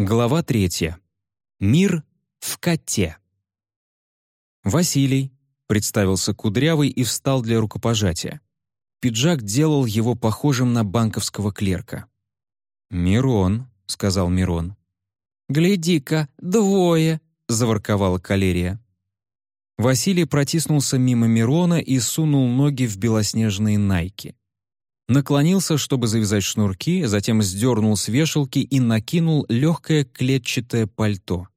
Глава третья. Мир в коте. Василий представился кудрявый и встал для рукопожатия. Пиджак делал его похожим на банковского клерка. «Мирон», — сказал Мирон. «Гляди-ка, двое!» — заворковала калерия. Василий протиснулся мимо Мирона и сунул ноги в белоснежные найки. Наклонился, чтобы завязать шнурки, затем сдернул с вешалки и накинул легкое клетчатое пальто.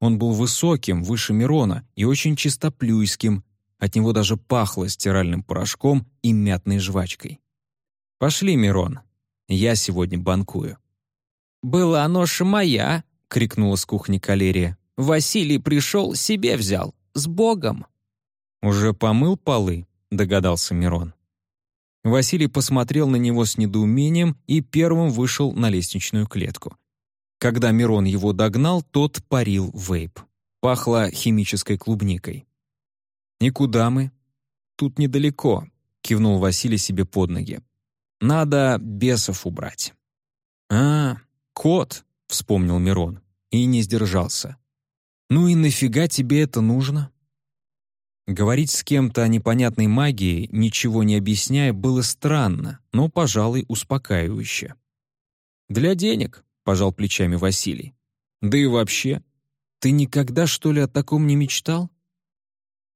Он был высоким, выше Мирона, и очень чистоплюйским, от него даже пахло стиральным порошком и мятной жвачкой. «Пошли, Мирон, я сегодня банкую». «Была нож моя», — крикнула с кухни калерия. «Василий пришел, себе взял. С Богом!» «Уже помыл полы?» — догадался Мирон. Василий посмотрел на него с недоумением и первым вышел на лестничную клетку. Когда Мирон его догнал, тот парил вейп. Пахло химической клубникой. «Никуда мы?» «Тут недалеко», — кивнул Василий себе под ноги. «Надо бесов убрать». «А, кот», — вспомнил Мирон, и не сдержался. «Ну и нафига тебе это нужно?» Говорить с кем-то о непонятной магии, ничего не объясняя, было странно, но, пожалуй, успокаивающе. «Для денег», — пожал плечами Василий. «Да и вообще, ты никогда, что ли, о таком не мечтал?»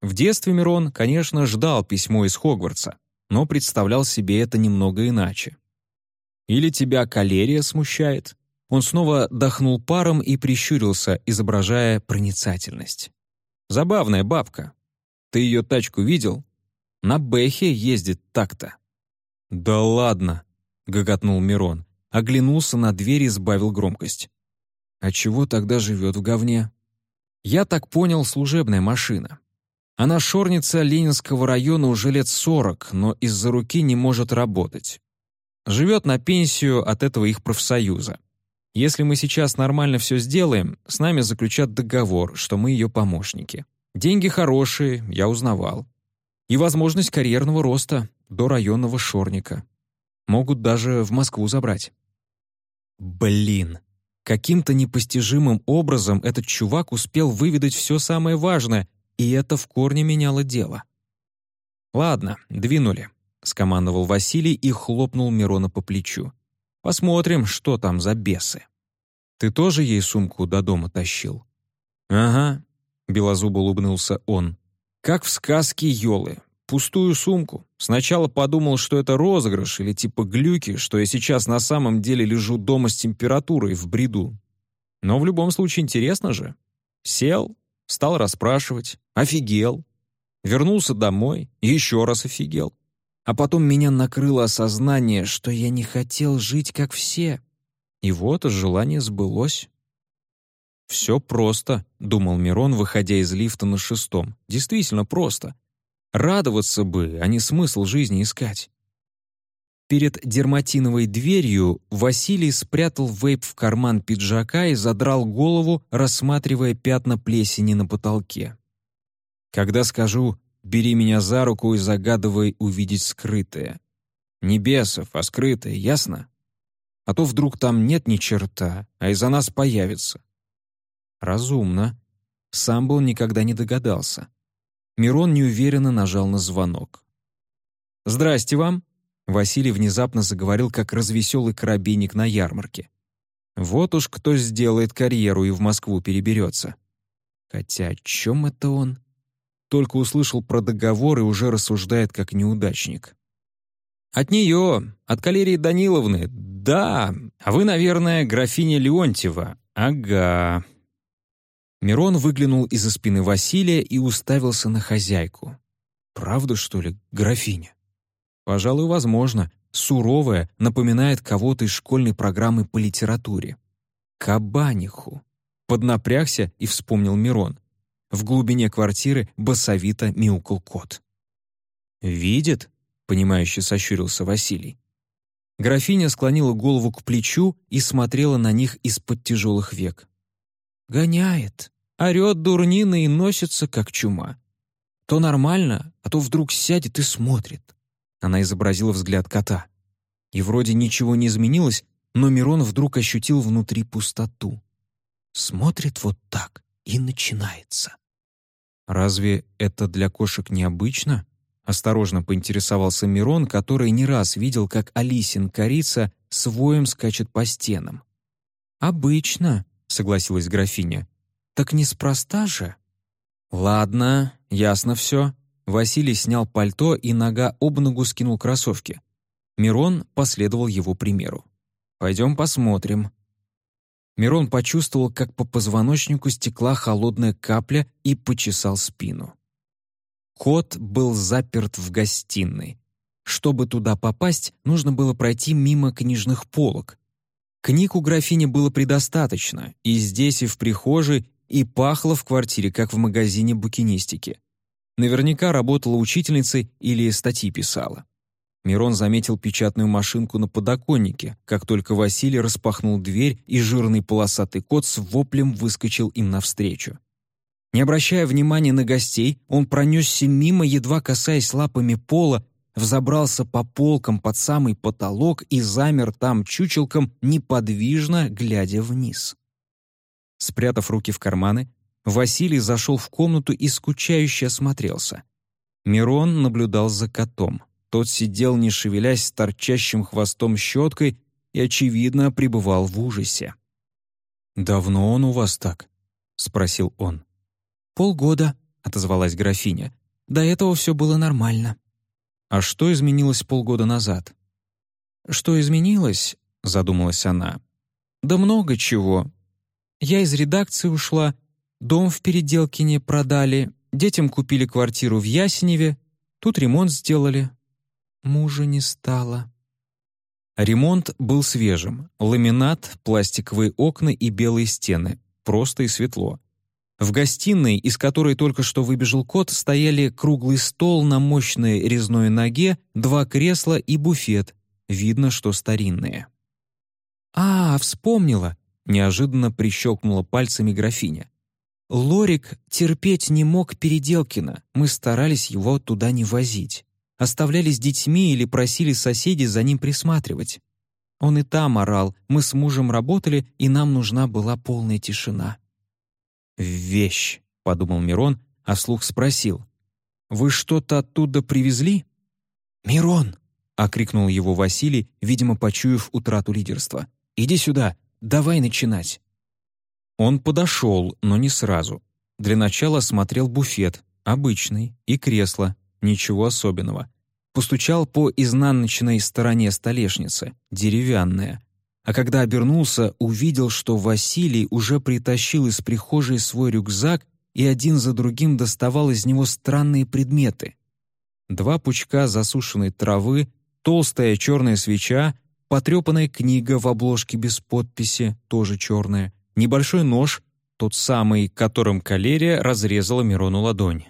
В детстве Мирон, конечно, ждал письмо из Хогвартса, но представлял себе это немного иначе. «Или тебя калерия смущает?» Он снова дохнул паром и прищурился, изображая проницательность. «Забавная бабка, ты ее тачку видел? На Бэхе ездит так-то». «Да ладно», — гоготнул Мирон. Оглянулся на дверь и сбавил громкость. «А чего тогда живет в говне?» «Я так понял, служебная машина. Она шорница Ленинского района уже лет сорок, но из-за руки не может работать. Живет на пенсию от этого их профсоюза. Если мы сейчас нормально все сделаем, с нами заключат договор, что мы ее помощники. Деньги хорошие, я узнавал. И возможность карьерного роста до районного шорника. Могут даже в Москву забрать. Блин, каким-то непостижимым образом этот чувак успел выведать все самое важное, и это в корне меняло дело. «Ладно, двинули», — скомандовал Василий и хлопнул Мирона по плечу. «Посмотрим, что там за бесы». «Ты тоже ей сумку до дома тащил?» «Ага, Белозуб улыбнулся он. «Как в сказке Йолы. Пустую сумку. Сначала подумал, что это розыгрыш или типа глюки, что я сейчас на самом деле лежу дома с температурой в бреду. Но в любом случае интересно же. Сел, стал расспрашивать, офигел. Вернулся домой, еще раз офигел. А потом меня накрыло осознание, что я не хотел жить как все. И вот желание сбылось. «Все просто», — думал Мирон, выходя из лифта на шестом. «Действительно просто. Радоваться бы, а не смысл жизни искать». Перед дерматиновой дверью Василий спрятал вейп в карман пиджака и задрал голову, рассматривая пятна плесени на потолке. «Когда скажу «бери меня за руку и загадывай увидеть скрытое». Не бесов, а скрытое, ясно? А то вдруг там нет ни черта, а из-за нас появится. Разумно. Сам бы он никогда не догадался. Мирон неуверенно нажал на звонок. «Здрасте вам!» Василий внезапно заговорил, как развеселый коробейник на ярмарке. «Вот уж кто сделает карьеру и в Москву переберется». Хотя о чем это он? Только услышал про договор и уже рассуждает как неудачник. «От нее, от калерии Даниловны, да. А вы, наверное, графиня Леонтьева. Ага. Мирон выглянул из-за спины Василия и уставился на хозяйку. «Правда, что ли, графиня?» «Пожалуй, возможно. Суровая, напоминает кого-то из школьной программы по литературе». «Кабаниху!» Поднапрягся и вспомнил Мирон. В глубине квартиры басовито мяукал кот. «Видит?» — понимающе сощурился Василий. Графиня склонила голову к плечу и смотрела на них из-под тяжелых век. Гоняет. Орет дурнина и носится, как чума. То нормально, а то вдруг сядет и смотрит. Она изобразила взгляд кота. И вроде ничего не изменилось, но Мирон вдруг ощутил внутри пустоту. Смотрит вот так, и начинается. «Разве это для кошек необычно?» Осторожно поинтересовался Мирон, который не раз видел, как Алисин корица с воем скачет по стенам. «Обычно», — согласилась графиня. «Так неспроста же». «Ладно, ясно все». Василий снял пальто и нога об ногу скинул кроссовки. Мирон последовал его примеру. «Пойдем посмотрим». Мирон почувствовал, как по позвоночнику стекла холодная капля и почесал спину. Кот был заперт в гостиной. Чтобы туда попасть, нужно было пройти мимо книжных полок. Книг у графини было предостаточно, и здесь, и в прихожей, и пахло в квартире, как в магазине букинистики. Наверняка работала учительницей или статьи писала. Мирон заметил печатную машинку на подоконнике, как только Василий распахнул дверь, и жирный полосатый кот с воплем выскочил им навстречу. Не обращая внимания на гостей, он пронесся мимо, едва касаясь лапами пола, взобрался по полкам под самый потолок и замер там чучелком, неподвижно глядя вниз. Спрятав руки в карманы, Василий зашел в комнату и скучающе осмотрелся. Мирон наблюдал за котом. Тот сидел, не шевелясь, торчащим хвостом щеткой и, очевидно, пребывал в ужасе. «Давно он у вас так?» — спросил он. «Полгода», — отозвалась графиня. «До этого все было нормально». «А что изменилось полгода назад?» «Что изменилось?» — задумалась она. «Да много чего. Я из редакции ушла, дом в Переделкине продали, детям купили квартиру в Ясеневе, тут ремонт сделали. Мужа не стало». Ремонт был свежим. Ламинат, пластиковые окна и белые стены. Просто и светло. В гостиной, из которой только что выбежал кот, стояли круглый стол на мощной резной ноге, два кресла и буфет. Видно, что старинные. «А, вспомнила!» — неожиданно прищелкнула пальцами графиня. «Лорик терпеть не мог Переделкина. Мы старались его туда не возить. Оставляли с детьми или просили соседей за ним присматривать. Он и там орал, мы с мужем работали, и нам нужна была полная тишина вещь», — подумал Мирон, а слух спросил. «Вы что-то оттуда привезли?» «Мирон!» — окрикнул его Василий, видимо, почуяв утрату лидерства. «Иди сюда, давай начинать». Он подошел, но не сразу. Для начала смотрел буфет, обычный, и кресло, ничего особенного. Постучал по изнаночной стороне столешницы, деревянная, а когда обернулся, увидел, что Василий уже притащил из прихожей свой рюкзак и один за другим доставал из него странные предметы. Два пучка засушенной травы, толстая черная свеча, потрепанная книга в обложке без подписи, тоже черная, небольшой нож, тот самый, которым калерия разрезала Мирону ладонь.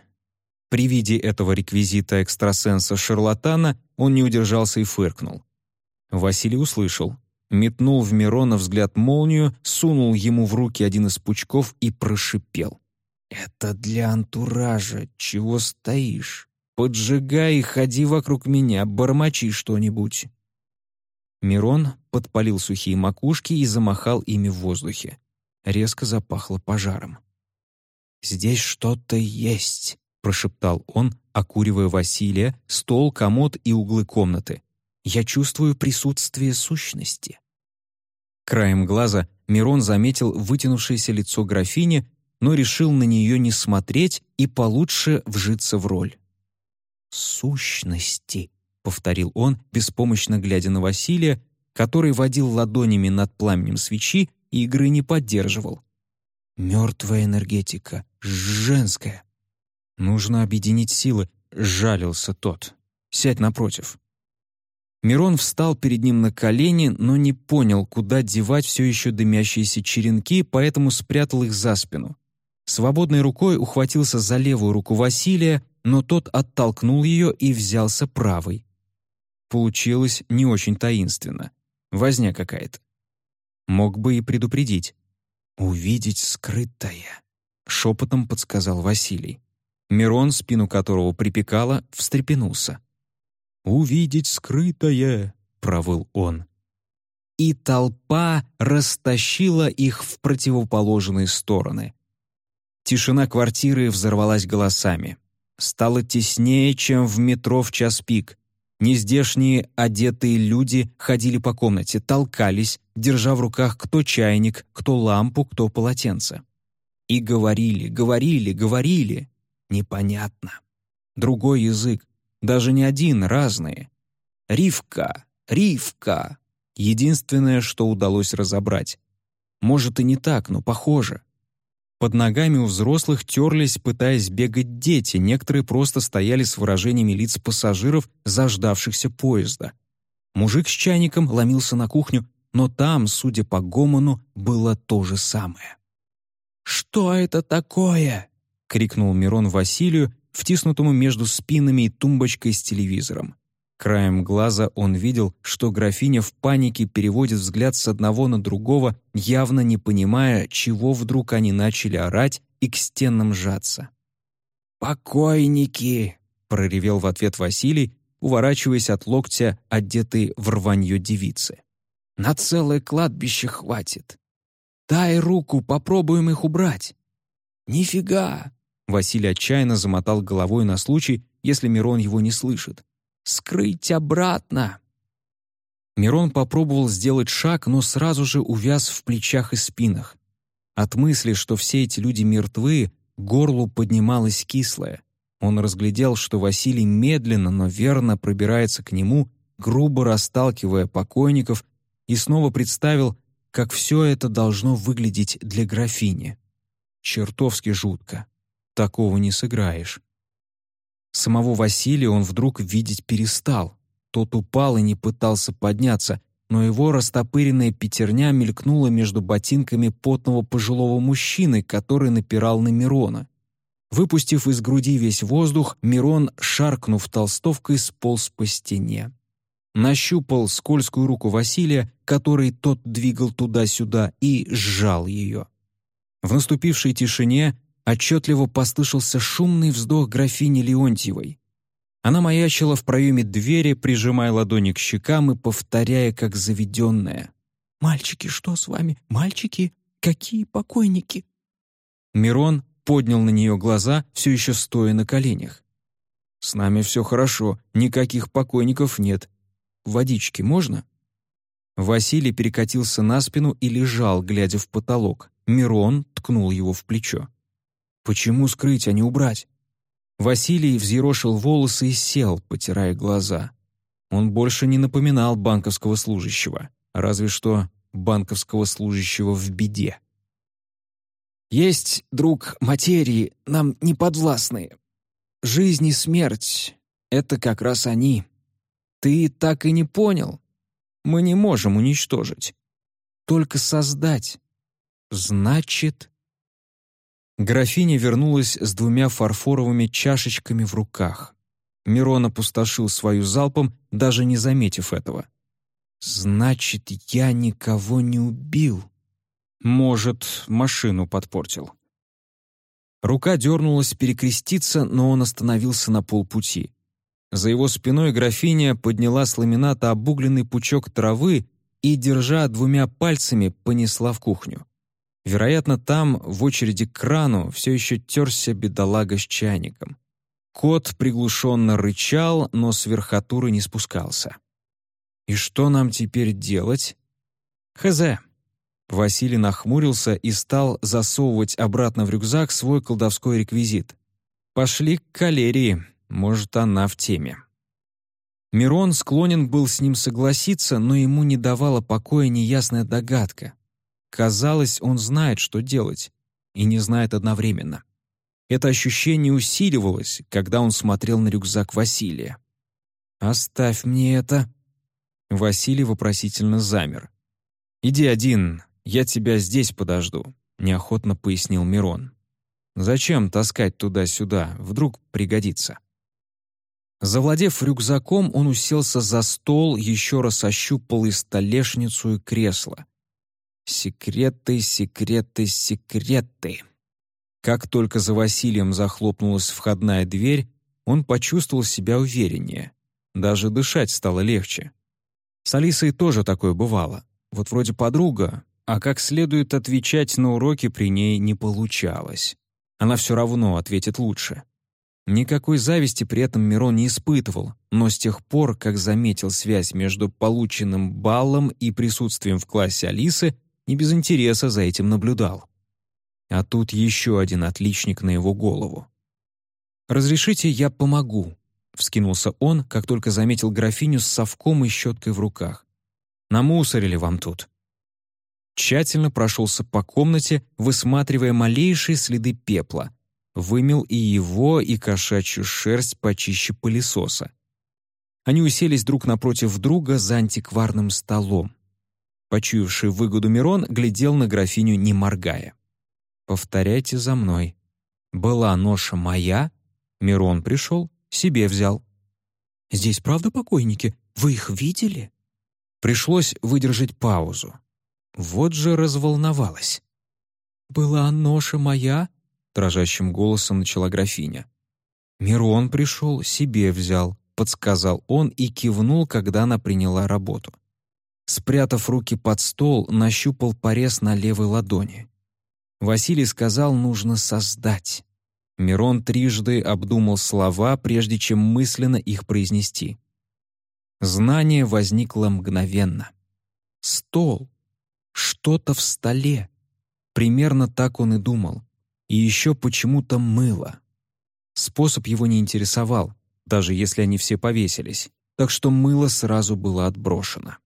При виде этого реквизита экстрасенса-шарлатана он не удержался и фыркнул. Василий услышал — метнул в Мирона взгляд молнию, сунул ему в руки один из пучков и прошипел. «Это для антуража. Чего стоишь? Поджигай и ходи вокруг меня, бормочи что-нибудь». Мирон подпалил сухие макушки и замахал ими в воздухе. Резко запахло пожаром. «Здесь что-то есть», — прошептал он, окуривая Василия, стол, комод и углы комнаты. Я чувствую присутствие сущности. Краем глаза Мирон заметил вытянувшееся лицо графини, но решил на нее не смотреть и получше вжиться в роль. «Сущности», — повторил он, беспомощно глядя на Василия, который водил ладонями над пламенем свечи и игры не поддерживал. «Мертвая энергетика, женская». «Нужно объединить силы», — жалился тот. «Сядь напротив». Мирон встал перед ним на колени, но не понял, куда девать все еще дымящиеся черенки, поэтому спрятал их за спину. Свободной рукой ухватился за левую руку Василия, но тот оттолкнул ее и взялся правой. Получилось не очень таинственно. Возня какая-то. Мог бы и предупредить. «Увидеть скрытое», — шепотом подсказал Василий. Мирон, спину которого припекало, встрепенулся. «Увидеть скрытое», — провыл он. и толпа растащила их в противоположные стороны. Тишина квартиры взорвалась голосами. Стало теснее, чем в метро в час пик. Нездешние одетые люди ходили по комнате, толкались, держа в руках кто чайник, кто лампу, кто полотенце. И говорили, говорили, говорили. Непонятно. Другой язык, даже не один, разные. Ривка, Ривка. Единственное, что удалось разобрать. Может и не так, но похоже. Под ногами у взрослых терлись, пытаясь бегать дети, некоторые просто стояли с выражениями лиц пассажиров, заждавшихся поезда. Мужик с чайником ломился на кухню, но там, судя по гомону, было то же самое. «Что это такое?» — крикнул Мирон Василию, втиснутому между спинами и тумбочкой с телевизором. Краем глаза он видел, что графиня в панике переводит взгляд с одного на другого, явно не понимая, чего вдруг они начали орать и к стенам сжаться. «Покойники!» — проревел в ответ Василий, уворачиваясь от локтя, одетый в рванье девицы. «На целое кладбище хватит. Дай руку, попробуем их убрать». «Нифига!» — Василий отчаянно замотал головой на случай, если Мирон его не слышит. Скрыть обратно!» Мирон попробовал сделать шаг, но сразу же увяз в плечах и спинах. От мысли, что все эти люди мертвы, горлу поднималось кислое. Он разглядел, что Василий медленно, но верно пробирается к нему, грубо расталкивая покойников, и снова представил, как все это должно выглядеть для графини. Чертовски жутко. Такого не сыграешь. Самого Василия он вдруг видеть перестал. Тот упал и не пытался подняться, но его растопыренная пятерня мелькнула между ботинками потного пожилого мужчины, который напирал на Мирона. Выпустив из груди весь воздух, Мирон, шаркнув толстовкой, сполз по стене. Нащупал скользкую руку Василия, который тот двигал туда-сюда, и сжал ее. В наступившей тишине отчетливо послышался шумный вздох графини Леонтьевой. Она маячила в проеме двери, прижимая ладони к щекам и повторяя, как заведенная. «Мальчики, что с вами? Мальчики? Какие покойники?» Мирон поднял на нее глаза, все еще стоя на коленях. «С нами все хорошо, никаких покойников нет. Водички можно?» Василий перекатился на спину и лежал, глядя в потолок. Мирон ткнул его в плечо. Почему скрыть, а не убрать? Василий взъерошил волосы и сел, потирая глаза. Он больше не напоминал банковского служащего, разве что банковского служащего в беде. «Есть, друг, материи, нам не подвластные. Жизнь и смерть — это как раз они. Ты так и не понял. Мы не можем уничтожить, только создать. Значит, Графиня вернулась с двумя фарфоровыми чашечками в руках. Мирон опустошил свою залпом, даже не заметив этого. «Значит, я никого не убил. Может, машину подпортил». Рука дернулась перекреститься, но он остановился на полпути. За его спиной графиня подняла с ламината обугленный пучок травы и, держа двумя пальцами, понесла в кухню. Вероятно, там, в очереди к крану, все еще терся бедолага с чайником. Кот приглушенно рычал, но с верхотуры не спускался. «И что нам теперь делать?» «Хз». Василий нахмурился и стал засовывать обратно в рюкзак свой колдовской реквизит. «Пошли к калерии, может, она в теме». Мирон склонен был с ним согласиться, но ему не давала покоя неясная догадка. Казалось, он знает, что делать, и не знает одновременно. Это ощущение усиливалось, когда он смотрел на рюкзак Василия. «Оставь мне это!» Василий вопросительно замер. «Иди один, я тебя здесь подожду», — неохотно пояснил Мирон. «Зачем таскать туда-сюда? Вдруг пригодится». Завладев рюкзаком, он уселся за стол, еще раз ощупал и столешницу, и кресло. Секреты, секреты, секреты. Как только за Василием захлопнулась входная дверь, он почувствовал себя увереннее. Даже дышать стало легче. С Алисой тоже такое бывало. Вот вроде подруга, а как следует отвечать на уроки при ней не получалось. Она все равно ответит лучше. Никакой зависти при этом Мирон не испытывал, но с тех пор, как заметил связь между полученным баллом и присутствием в классе Алисы, не без интереса за этим наблюдал. А тут еще один отличник на его голову. «Разрешите, я помогу», — вскинулся он, как только заметил графиню с совком и щеткой в руках. «Намусорили вам тут». Тщательно прошелся по комнате, высматривая малейшие следы пепла. Вымел и его, и кошачью шерсть почище пылесоса. Они уселись друг напротив друга за антикварным столом. Почуявший выгоду Мирон глядел на графиню, не моргая. «Повторяйте за мной. Была ноша моя, Мирон пришел, себе взял». «Здесь правда покойники? Вы их видели?» Пришлось выдержать паузу. Вот же разволновалась. «Была ноша моя?» — дрожащим голосом начала графиня. «Мирон пришел, себе взял», — подсказал он и кивнул, когда она приняла работу. Спрятав руки под стол, нащупал порез на левой ладони. Василий сказал, нужно создать. Мирон трижды обдумал слова, прежде чем мысленно их произнести. Знание возникло мгновенно. Стол. Что-то в столе. Примерно так он и думал. И еще почему-то мыло. Способ его не интересовал, даже если они все повесились, так что мыло сразу было отброшено.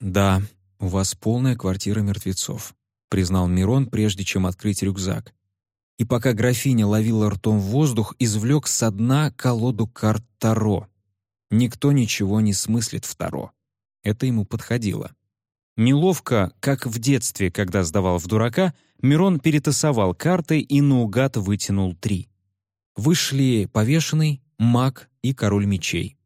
«Да, у вас полная квартира мертвецов», — признал Мирон, прежде чем открыть рюкзак. И пока графиня ловила ртом воздух, извлек со дна колоду карт Таро. Никто ничего не смыслит в Таро. Это ему подходило. Неловко, как в детстве, когда сдавал в дурака, Мирон перетасовал карты и наугад вытянул три. Вышли повешенный, маг и король мечей.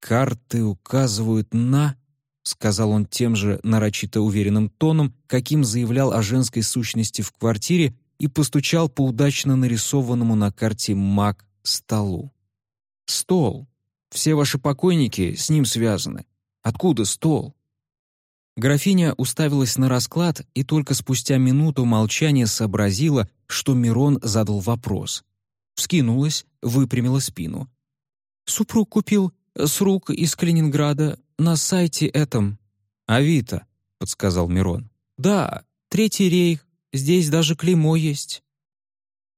Карты указывают на — сказал он тем же нарочито уверенным тоном, каким заявлял о женской сущности в квартире и постучал по удачно нарисованному на карте маг столу. «Стол. Все ваши покойники с ним связаны. Откуда стол?» Графиня уставилась на расклад и только спустя минуту молчания сообразила, что Мирон задал вопрос. Вскинулась, выпрямила спину. «Супруг купил с рук из Калининграда на сайте этом». «Авито», — подсказал Мирон. «Да, Третий рейх, здесь даже клеймо есть».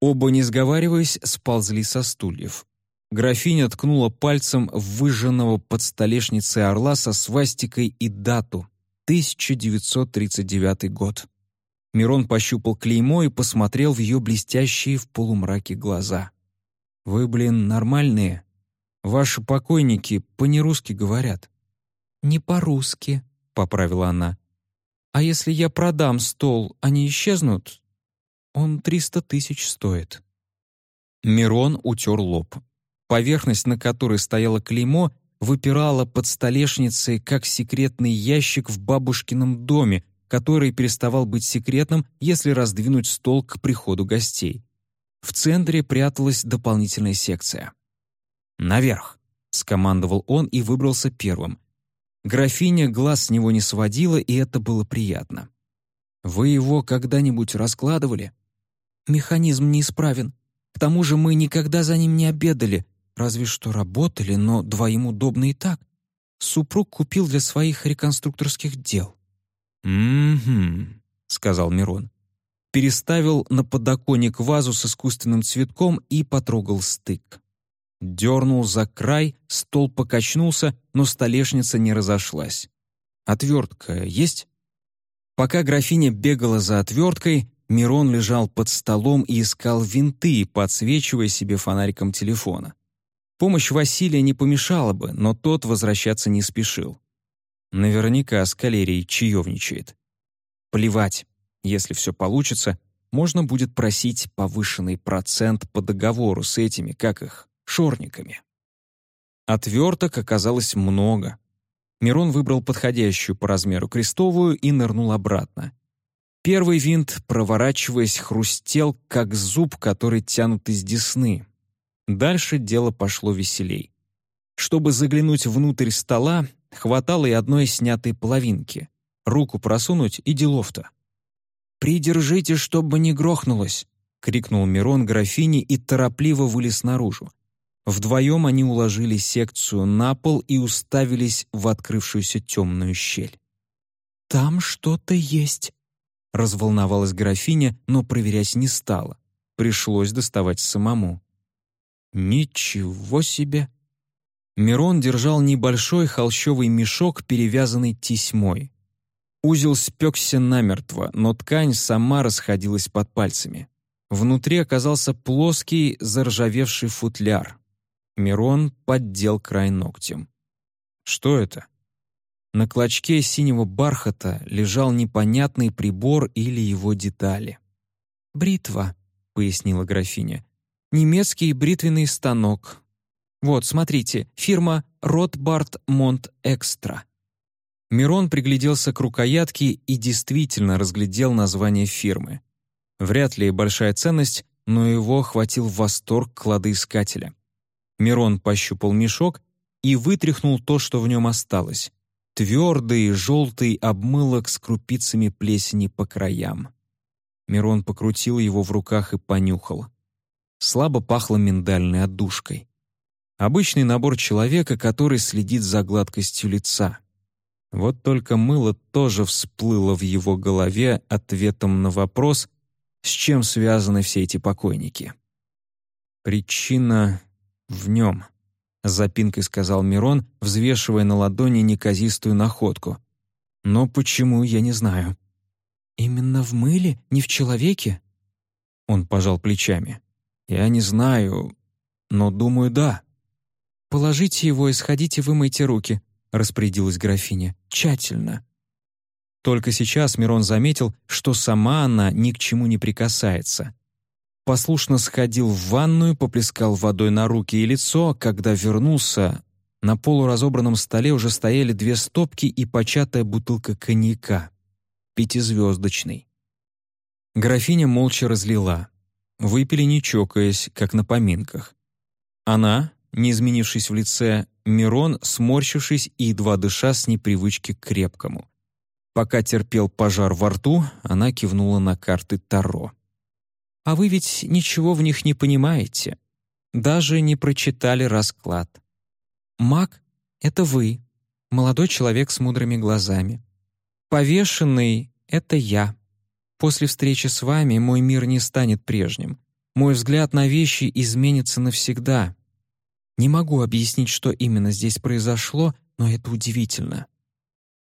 Оба, не сговариваясь, сползли со стульев. Графиня ткнула пальцем в выжженного под столешницей орла со свастикой и дату — 1939 год. Мирон пощупал клеймо и посмотрел в ее блестящие в полумраке глаза. «Вы, блин, нормальные?» Ваши покойники по-нерусски говорят». «Не по-русски», — поправила она. «А если я продам стол, они исчезнут? Он триста тысяч стоит». Мирон утер лоб. Поверхность, на которой стояло клеймо, выпирала под столешницей, как секретный ящик в бабушкином доме, который переставал быть секретным, если раздвинуть стол к приходу гостей. В центре пряталась дополнительная секция. «Наверх!» — скомандовал он и выбрался первым. Графиня глаз с него не сводила, и это было приятно. «Вы его когда-нибудь раскладывали?» «Механизм неисправен. К тому же мы никогда за ним не обедали, разве что работали, но двоим удобно и так. Супруг купил для своих реконструкторских дел». «Угу», — сказал Мирон. Переставил на подоконник вазу с искусственным цветком и потрогал стык. Дернул за край, стол покачнулся, но столешница не разошлась. «Отвертка есть?» Пока графиня бегала за отверткой, Мирон лежал под столом и искал винты, подсвечивая себе фонариком телефона. Помощь Василия не помешала бы, но тот возвращаться не спешил. Наверняка с калерией чаевничает. Плевать, если все получится, можно будет просить повышенный процент по договору с этими, как их, шорниками. Отверток оказалось много. Мирон выбрал подходящую по размеру крестовую и нырнул обратно. Первый винт, проворачиваясь, хрустел, как зуб, который тянут из десны. Дальше дело пошло веселей. Чтобы заглянуть внутрь стола, хватало и одной снятой половинки. Руку просунуть и делов-то». «Придержите, чтобы не грохнулось!» — крикнул Мирон графине и торопливо вылез наружу. Вдвоем они уложили секцию на пол и уставились в открывшуюся темную щель. «Там что-то есть», — разволновалась графиня, но проверять не стала. Пришлось доставать самому. «Ничего себе!» Мирон держал небольшой холщовый мешок, перевязанный тесьмой. Узел спекся намертво, но ткань сама расходилась под пальцами. Внутри оказался плоский, заржавевший футляр. Мирон поддел край ногтем. Что это? На клочке синего бархата лежал непонятный прибор или его детали. «Бритва», — пояснила графиня. «Немецкий бритвенный станок. Вот, смотрите, фирма «Ротбард Монт Экстра». Мирон пригляделся к рукоятке и действительно разглядел название фирмы. Вряд ли большая ценность, но его охватил восторг кладоискателя. Мирон пощупал мешок и вытряхнул то, что в нем осталось. Твердый, желтый обмылок с крупицами плесени по краям. Мирон покрутил его в руках и понюхал. Слабо пахло миндальной отдушкой. Обычный набор человека, который следит за гладкостью лица. Вот только мыло тоже всплыло в его голове ответом на вопрос, с чем связаны все эти покойники. «Причина в нем», — запинкой сказал Мирон, взвешивая на ладони неказистую находку. «Но почему, я не знаю». «Именно в мыле, не в человеке?» Он пожал плечами. «Я не знаю, но думаю, да». «Положите его и сходите вымойте руки», — распорядилась графиня. «Тщательно». Только сейчас Мирон заметил, что сама она ни к чему не прикасается. Послушно сходил в ванную, поплескал водой на руки и лицо, а когда вернулся, на полуразобранном столе уже стояли две стопки и початая бутылка коньяка. Пятизвездочный. Графиня молча разлила. Выпили не чокаясь, как на поминках. Она, не изменившись в лице, Мирон, сморщившись и едва дыша с непривычки к крепкому. Пока терпел пожар во рту, она кивнула на карты Таро. «А вы ведь ничего в них не понимаете. Даже не прочитали расклад. Маг — это вы, молодой человек с мудрыми глазами. Повешенный — это я. После встречи с вами мой мир не станет прежним. Мой взгляд на вещи изменится навсегда. Не могу объяснить, что именно здесь произошло, но это удивительно.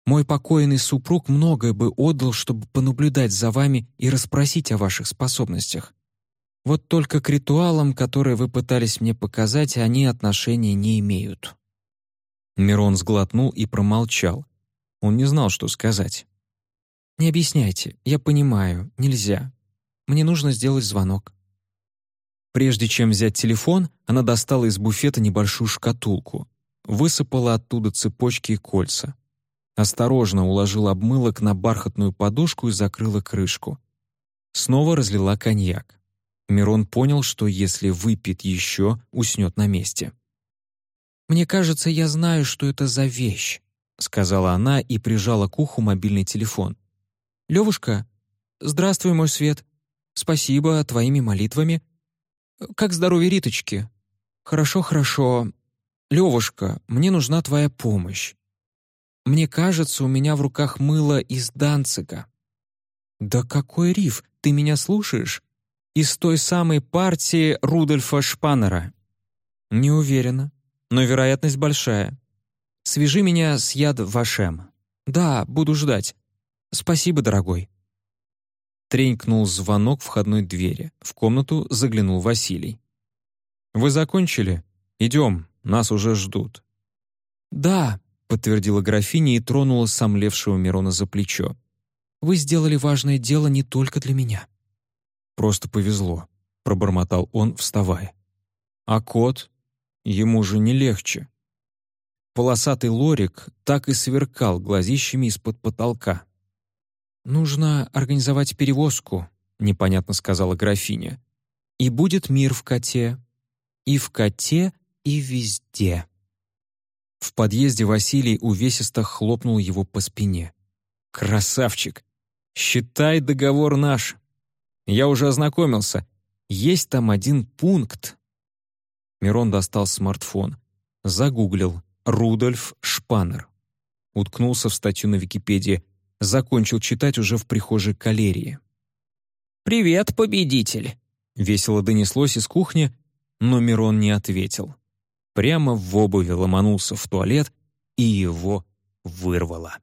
Мой покойный супруг многое бы отдал, чтобы понаблюдать за вами и расспросить о ваших способностях. Вот только к ритуалам, которые вы пытались мне показать, они отношения не имеют». Мирон сглотнул и промолчал. Он не знал, что сказать. «Не объясняйте, я понимаю, нельзя. Мне нужно сделать звонок». Прежде чем взять телефон, она достала из буфета небольшую шкатулку, высыпала оттуда цепочки и кольца. Осторожно уложила обмылок на бархатную подушку и закрыла крышку. Снова разлила коньяк. Мирон понял, что если выпьет еще, уснет на месте. «Мне кажется, я знаю, что это за вещь», — сказала она и прижала к уху мобильный телефон. «Левушка, здравствуй, мой свет. Спасибо твоими молитвами. Как здоровье Риточки? Хорошо, хорошо. Левушка, мне нужна твоя помощь. Мне кажется, у меня в руках мыло из Данцига. Да какой риф, ты меня слушаешь? Из той самой партии Рудольфа Шпаннера. Не уверена, но вероятность большая. Свяжи меня с Яд Вашем. Да, буду ждать. Спасибо, дорогой. Тренькнул звонок входной двери. В комнату заглянул Василий. «Вы закончили? Идем, нас уже ждут». «Да», — подтвердила графиня и тронула сомлевшего Мирона за плечо. «Вы сделали важное дело не только для меня». «Просто повезло», — пробормотал он, вставая. «А кот? Ему же не легче». Полосатый лорик так и сверкал глазищами из-под потолка. «Нужно организовать перевозку», — непонятно сказала графиня. «И будет мир в коте. И в коте, и везде». В подъезде Василий увесисто хлопнул его по спине. Красавчик. Считай, договор наш. Я уже ознакомился. Есть там один пункт. Мирон достал смартфон. Загуглил. Рудольф Шпаннер. Уткнулся в статью на Википедии. Закончил читать уже в прихожей калерии. «Привет, победитель!» Весело донеслось из кухни, но Мирон не ответил. Прямо в обуви ломанулся в туалет, и его вырвало.